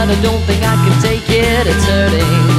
but I don't think I can take it. It's hurting.